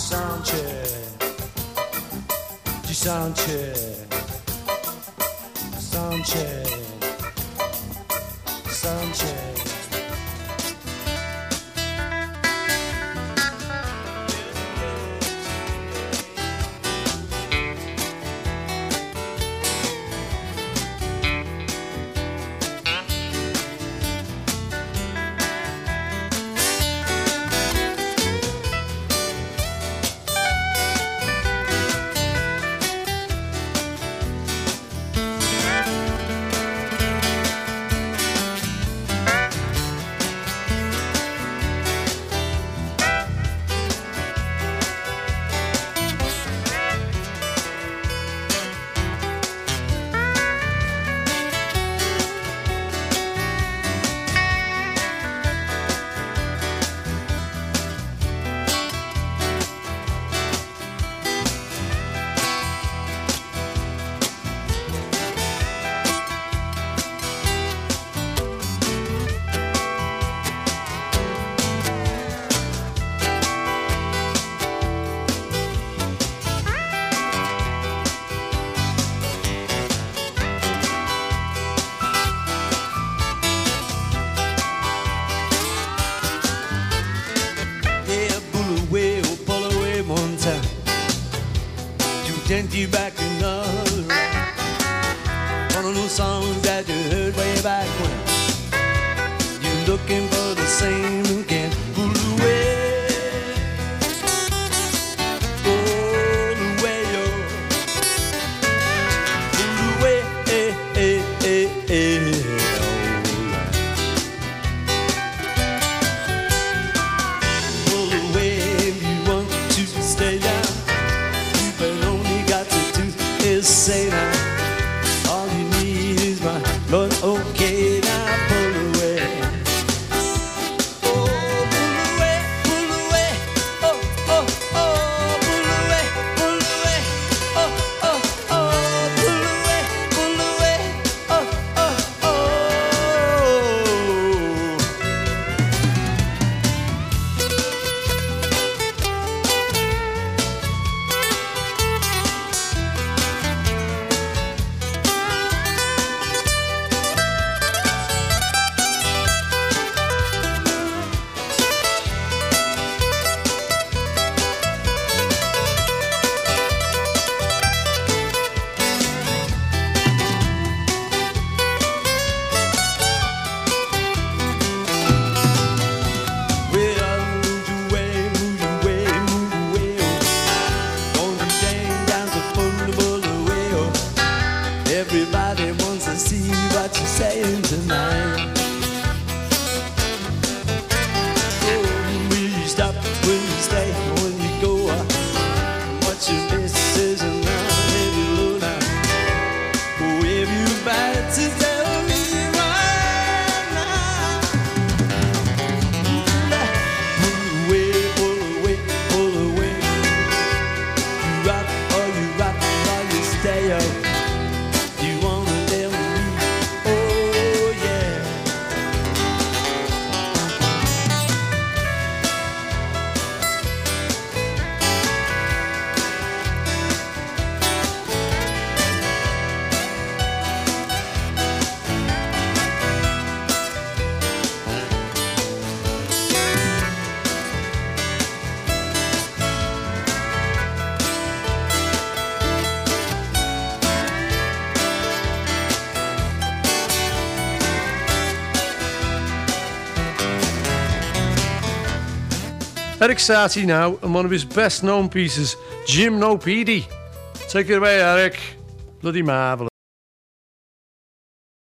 sound check. Do sound gently back another round. One of those songs that you heard way back when. You're looking for the same just say that all you need is my Lord. Eric Satie now, and one of his best known pieces, Gymnopédie. Take it away, Eric. Bloody marvellous.